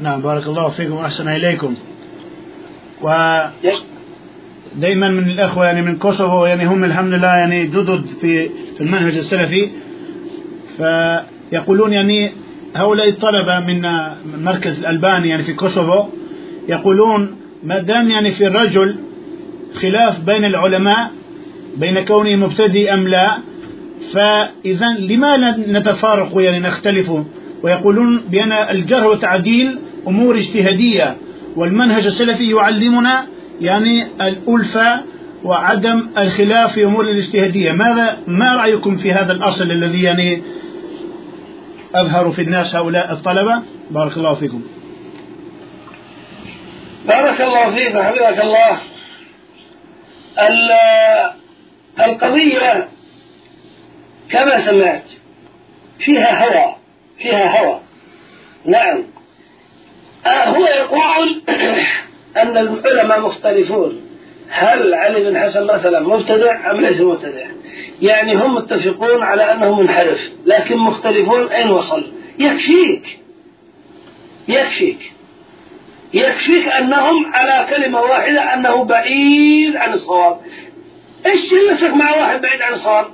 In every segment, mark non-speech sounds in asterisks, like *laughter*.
نعم بارك الله فيكم وأحسن إليكم. ودائما من الأخوة يعني من كوسوفو يعني هم الحمد لله يعني جدد في في المنهج السلفي. فيقولون يعني هؤلاء الطلبة من مركز الألباني يعني في كوسوفو يقولون ما دام يعني في الرجل خلاف بين العلماء بين كونه مبتدئ أم لا فإذا لما نتفارق يعني نختلف؟ ويقولون بأن الجرح والتعديل أمور اجتهادية والمنهج السلفي يعلمنا يعني الألفة وعدم الخلاف في أمور الاجتهادية. ماذا ما رأيكم في هذا الأصل الذي يعني أظهر في الناس هؤلاء الطلبة؟ بارك الله فيكم. بارك الله فيك حفظك الله. القضية كما سمعت فيها هوى فيها هوى. نعم. هو يقول *coughs* أن العلماء مختلفون. هل علي بن حسن مثلا مبتدع أم ليس مبتدع؟ يعني هم متفقون على أنه منحرف لكن مختلفون أين وصل؟ يكفيك. يكفيك. يكفيك أنهم على كلمة واحدة أنه بعيد عن الصواب. إيش جلسك مع واحد بعيد عن الصواب؟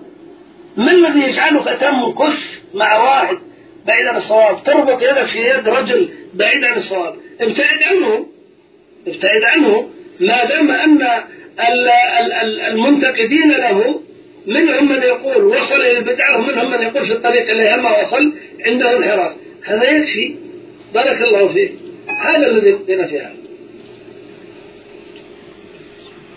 ما الذي يجعلك تمكث مع واحد بعيد عن الصواب؟ تربط يدك في يد رجل بعيد عن الصواب. ابتعد عنه ابتعد عنه ما دام أن المنتقدين له منهم من يقول وصل إلى البدعة ومنهم من يقول في الطريق إليها ما وصل عنده انحراف. هذا يكفي. بارك الله فيك. هذا الذي قلنا في هذا.